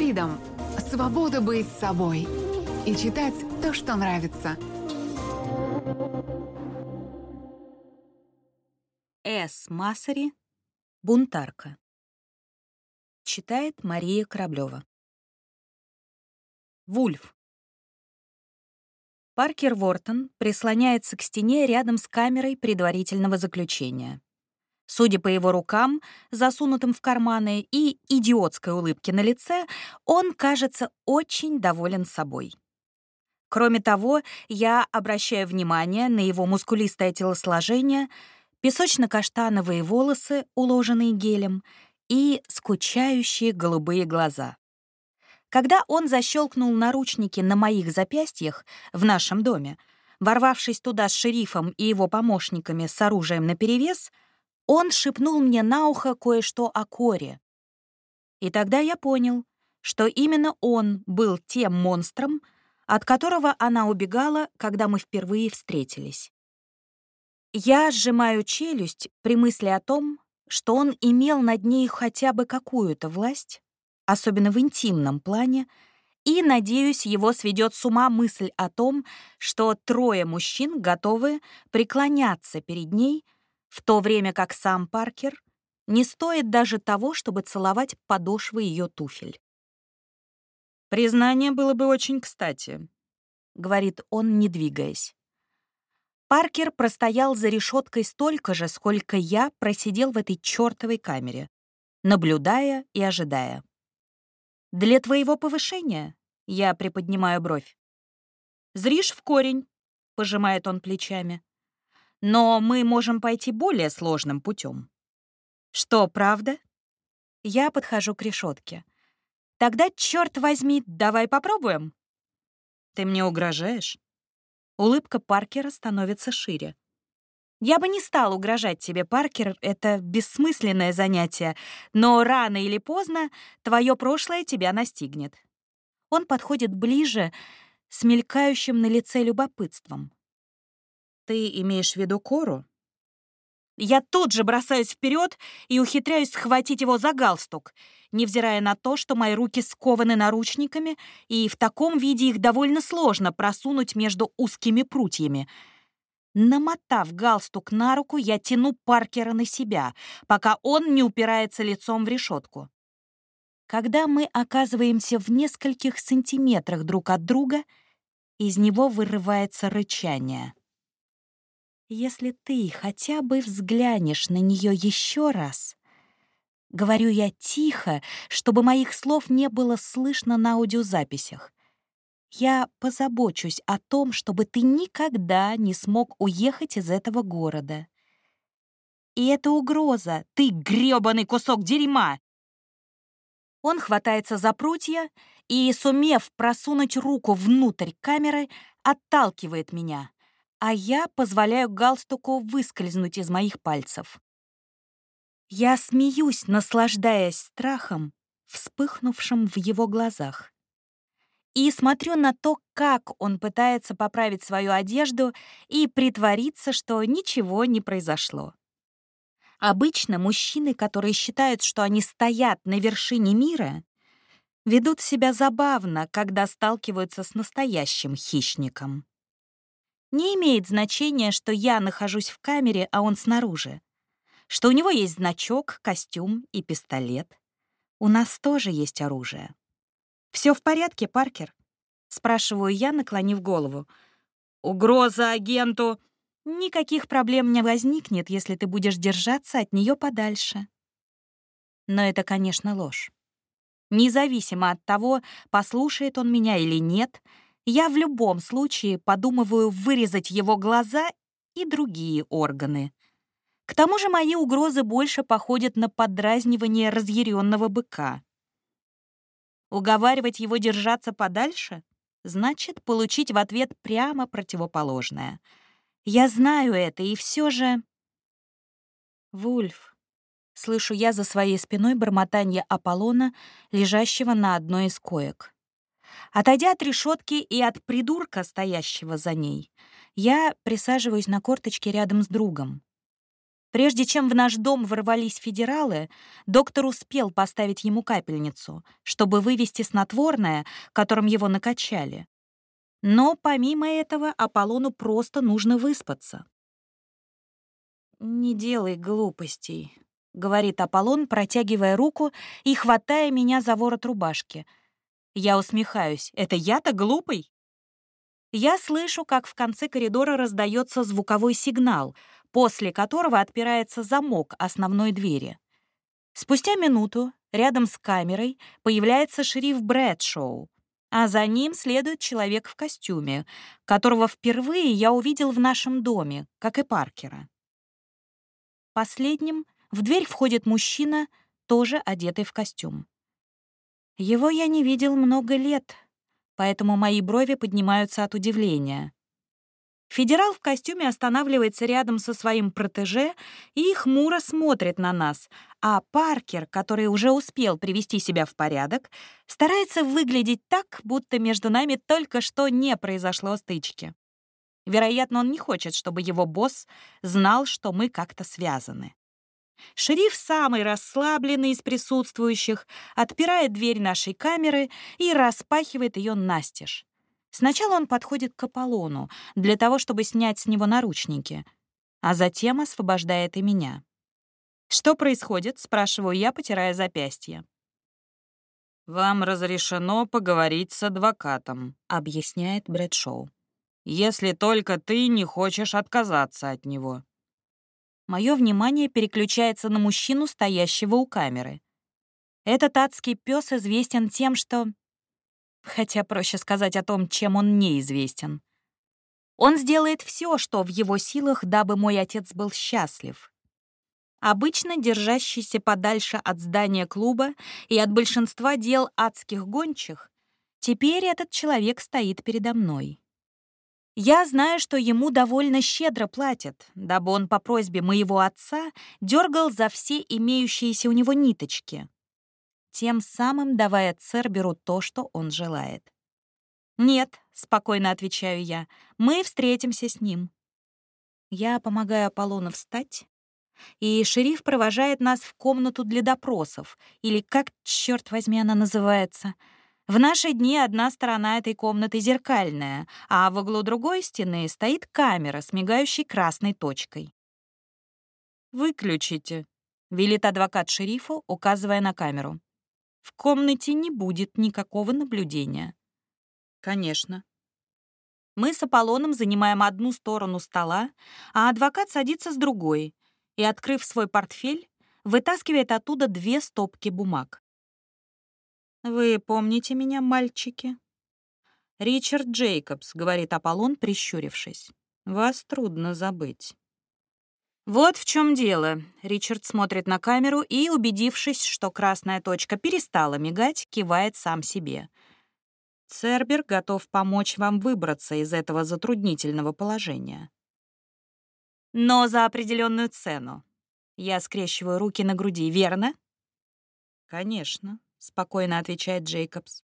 Freedom — свобода быть собой и читать то, что нравится. С. Масари. Бунтарка. Читает Мария Кораблева. Вульф. Паркер Вортон прислоняется к стене рядом с камерой предварительного заключения. Судя по его рукам, засунутым в карманы, и идиотской улыбке на лице, он кажется очень доволен собой. Кроме того, я обращаю внимание на его мускулистое телосложение, песочно-каштановые волосы, уложенные гелем, и скучающие голубые глаза. Когда он защелкнул наручники на моих запястьях в нашем доме, ворвавшись туда с шерифом и его помощниками с оружием наперевес, он шепнул мне на ухо кое-что о Коре. И тогда я понял, что именно он был тем монстром, от которого она убегала, когда мы впервые встретились. Я сжимаю челюсть при мысли о том, что он имел над ней хотя бы какую-то власть, особенно в интимном плане, и, надеюсь, его сведет с ума мысль о том, что трое мужчин готовы преклоняться перед ней — в то время как сам Паркер не стоит даже того, чтобы целовать подошвы ее туфель. «Признание было бы очень кстати», — говорит он, не двигаясь. Паркер простоял за решеткой столько же, сколько я просидел в этой чертовой камере, наблюдая и ожидая. «Для твоего повышения?» — я приподнимаю бровь. «Зришь в корень», — пожимает он плечами. Но мы можем пойти более сложным путем. Что, правда? Я подхожу к решетке. Тогда, черт возьми, давай попробуем. Ты мне угрожаешь? Улыбка Паркера становится шире. Я бы не стал угрожать тебе, Паркер, это бессмысленное занятие, но рано или поздно твое прошлое тебя настигнет. Он подходит ближе, с мелькающим на лице любопытством. Ты имеешь в виду Кору? Я тут же бросаюсь вперед и ухитряюсь схватить его за галстук, невзирая на то, что мои руки скованы наручниками, и в таком виде их довольно сложно просунуть между узкими прутьями. Намотав галстук на руку, я тяну Паркера на себя, пока он не упирается лицом в решетку. Когда мы оказываемся в нескольких сантиметрах друг от друга, из него вырывается рычание. Если ты хотя бы взглянешь на нее еще раз, говорю я тихо, чтобы моих слов не было слышно на аудиозаписях. Я позабочусь о том, чтобы ты никогда не смог уехать из этого города. И это угроза, ты грёбаный кусок дерьма! Он хватается за прутья и, сумев просунуть руку внутрь камеры, отталкивает меня а я позволяю галстуку выскользнуть из моих пальцев. Я смеюсь, наслаждаясь страхом, вспыхнувшим в его глазах. И смотрю на то, как он пытается поправить свою одежду и притвориться, что ничего не произошло. Обычно мужчины, которые считают, что они стоят на вершине мира, ведут себя забавно, когда сталкиваются с настоящим хищником. Не имеет значения, что я нахожусь в камере, а он снаружи. Что у него есть значок, костюм и пистолет. У нас тоже есть оружие. Все в порядке, Паркер?» — спрашиваю я, наклонив голову. «Угроза агенту!» «Никаких проблем не возникнет, если ты будешь держаться от нее подальше». Но это, конечно, ложь. Независимо от того, послушает он меня или нет — я в любом случае подумываю вырезать его глаза и другие органы. К тому же мои угрозы больше походят на подразнивание разъяренного быка. Уговаривать его держаться подальше значит получить в ответ прямо противоположное. Я знаю это, и все же... Вульф. Слышу я за своей спиной бормотание Аполлона, лежащего на одной из коек. Отойдя от решетки и от придурка, стоящего за ней, я присаживаюсь на корточке рядом с другом. Прежде чем в наш дом ворвались федералы, доктор успел поставить ему капельницу, чтобы вывести снотворное, которым его накачали. Но помимо этого Аполлону просто нужно выспаться. «Не делай глупостей», — говорит Аполлон, протягивая руку и хватая меня за ворот рубашки. Я усмехаюсь. «Это я-то глупый?» Я слышу, как в конце коридора раздается звуковой сигнал, после которого отпирается замок основной двери. Спустя минуту рядом с камерой появляется шериф Брэдшоу, а за ним следует человек в костюме, которого впервые я увидел в нашем доме, как и Паркера. Последним в дверь входит мужчина, тоже одетый в костюм. Его я не видел много лет, поэтому мои брови поднимаются от удивления. Федерал в костюме останавливается рядом со своим протеже и хмуро смотрит на нас, а Паркер, который уже успел привести себя в порядок, старается выглядеть так, будто между нами только что не произошло стычки. Вероятно, он не хочет, чтобы его босс знал, что мы как-то связаны. Шериф, самый расслабленный из присутствующих, отпирает дверь нашей камеры и распахивает ее настежь. Сначала он подходит к Аполлону для того, чтобы снять с него наручники, а затем освобождает и меня. «Что происходит?» — спрашиваю я, потирая запястье. «Вам разрешено поговорить с адвокатом», — объясняет Брэдшоу. «Если только ты не хочешь отказаться от него». Мое внимание переключается на мужчину, стоящего у камеры. Этот адский пес известен тем, что хотя проще сказать о том, чем он неизвестен. Он сделает все, что в его силах, дабы мой отец был счастлив. Обычно держащийся подальше от здания клуба и от большинства дел адских гончих, теперь этот человек стоит передо мной. Я знаю, что ему довольно щедро платят, дабы он по просьбе моего отца дергал за все имеющиеся у него ниточки тем самым давая Церберу то, что он желает. «Нет», — спокойно отвечаю я, — «мы встретимся с ним». Я помогаю Аполлону встать, и шериф провожает нас в комнату для допросов, или как, черт возьми, она называется. В наши дни одна сторона этой комнаты зеркальная, а в углу другой стены стоит камера с мигающей красной точкой. «Выключите», — велит адвокат шерифу, указывая на камеру. В комнате не будет никакого наблюдения. Конечно. Мы с Аполлоном занимаем одну сторону стола, а адвокат садится с другой и, открыв свой портфель, вытаскивает оттуда две стопки бумаг. «Вы помните меня, мальчики?» «Ричард Джейкобс», — говорит Аполлон, прищурившись. «Вас трудно забыть». Вот в чем дело. Ричард смотрит на камеру и, убедившись, что красная точка перестала мигать, кивает сам себе. Цербер готов помочь вам выбраться из этого затруднительного положения. Но за определенную цену. Я скрещиваю руки на груди, верно? Конечно, спокойно отвечает Джейкобс.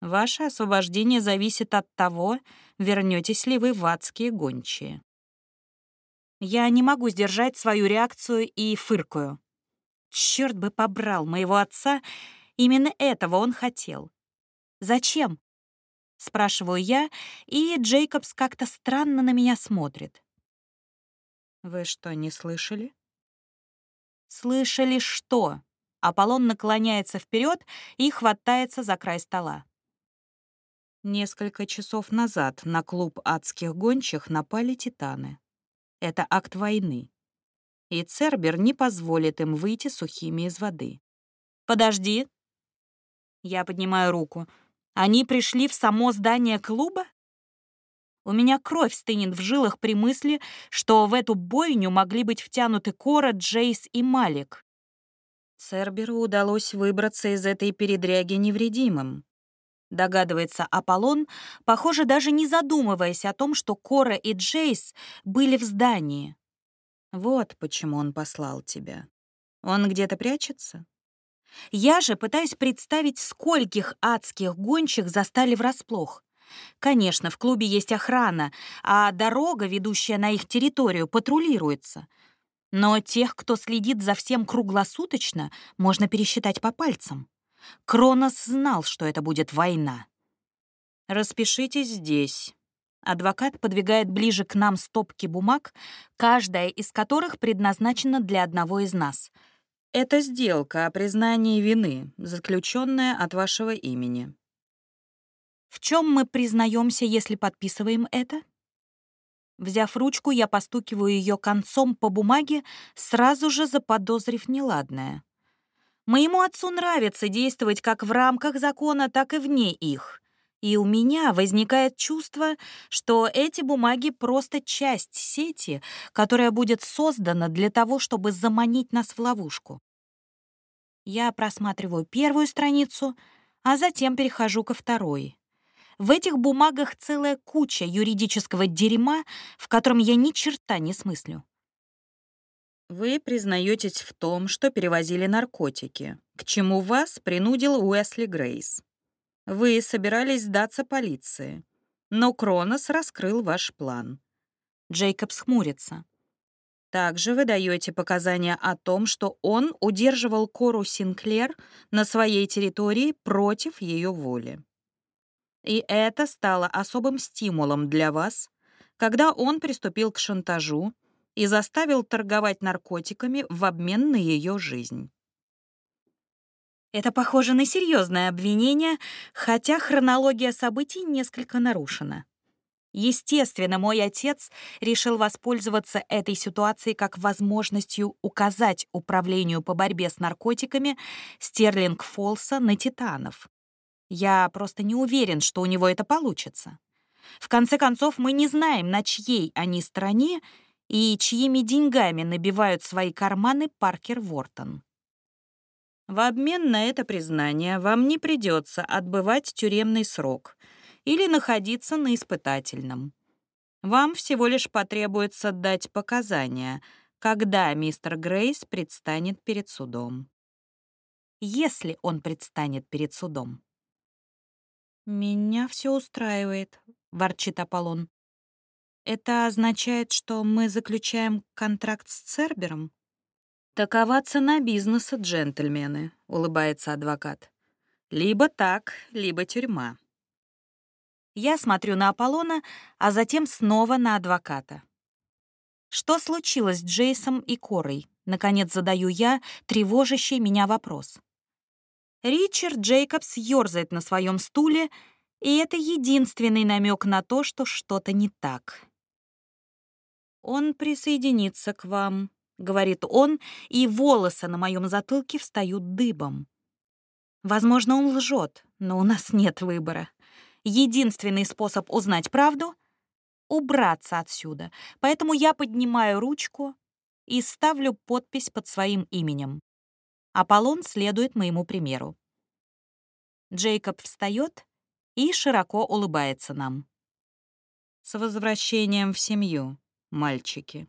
Ваше освобождение зависит от того, вернетесь ли вы в адские гончие. Я не могу сдержать свою реакцию и фыркаю. Черт бы побрал моего отца, именно этого он хотел. «Зачем?» — спрашиваю я, и Джейкобс как-то странно на меня смотрит. «Вы что, не слышали?» «Слышали что?» Аполлон наклоняется вперед и хватается за край стола. Несколько часов назад на клуб адских гончих напали титаны. Это акт войны. И Цербер не позволит им выйти сухими из воды. «Подожди!» Я поднимаю руку. «Они пришли в само здание клуба?» У меня кровь стынет в жилах при мысли, что в эту бойню могли быть втянуты Кора, Джейс и Малик. Церберу удалось выбраться из этой передряги невредимым. Догадывается Аполлон, похоже, даже не задумываясь о том, что Кора и Джейс были в здании. Вот почему он послал тебя. Он где-то прячется? Я же пытаюсь представить, скольких адских гончих застали врасплох. Конечно, в клубе есть охрана, а дорога, ведущая на их территорию, патрулируется. Но тех, кто следит за всем круглосуточно, можно пересчитать по пальцам. Кронос знал, что это будет война. «Распишитесь здесь». Адвокат подвигает ближе к нам стопки бумаг, каждая из которых предназначена для одного из нас. Это сделка о признании вины, заключенная от вашего имени. В чем мы признаемся, если подписываем это? Взяв ручку, я постукиваю ее концом по бумаге, сразу же заподозрив неладное. Моему отцу нравится действовать как в рамках закона, так и вне их. И у меня возникает чувство, что эти бумаги просто часть сети, которая будет создана для того, чтобы заманить нас в ловушку. Я просматриваю первую страницу, а затем перехожу ко второй. В этих бумагах целая куча юридического дерьма, в котором я ни черта не смыслю. Вы признаетесь в том, что перевозили наркотики, к чему вас принудил Уэсли Грейс. Вы собирались сдаться полиции, но Кронос раскрыл ваш план. Джейкобс хмурится. Также вы даете показания о том, что он удерживал Кору Синклер на своей территории против ее воли. И это стало особым стимулом для вас, когда он приступил к шантажу и заставил торговать наркотиками в обмен на ее жизнь. Это похоже на серьезное обвинение, хотя хронология событий несколько нарушена. Естественно, мой отец решил воспользоваться этой ситуацией как возможностью указать управлению по борьбе с наркотиками Стерлинг Фолса на титанов. Я просто не уверен, что у него это получится. В конце концов, мы не знаем, на чьей они стороне и чьими деньгами набивают свои карманы Паркер Вортон. В обмен на это признание вам не придется отбывать тюремный срок или находиться на испытательном. Вам всего лишь потребуется дать показания, когда мистер Грейс предстанет перед судом. Если он предстанет перед судом. «Меня все устраивает», — ворчит Аполлон. «Это означает, что мы заключаем контракт с Цербером?» «Такова цена бизнеса, джентльмены», — улыбается адвокат. «Либо так, либо тюрьма». Я смотрю на Аполлона, а затем снова на адвоката. Что случилось с Джейсом и Корой? Наконец задаю я тревожащий меня вопрос. Ричард Джейкобс ёрзает на своем стуле, и это единственный намек на то, что что-то не так. «Он присоединится к вам», — говорит он, и волосы на моем затылке встают дыбом. Возможно, он лжет, но у нас нет выбора. Единственный способ узнать правду — убраться отсюда, поэтому я поднимаю ручку и ставлю подпись под своим именем. Аполлон следует моему примеру. Джейкоб встает и широко улыбается нам. «С возвращением в семью, мальчики!»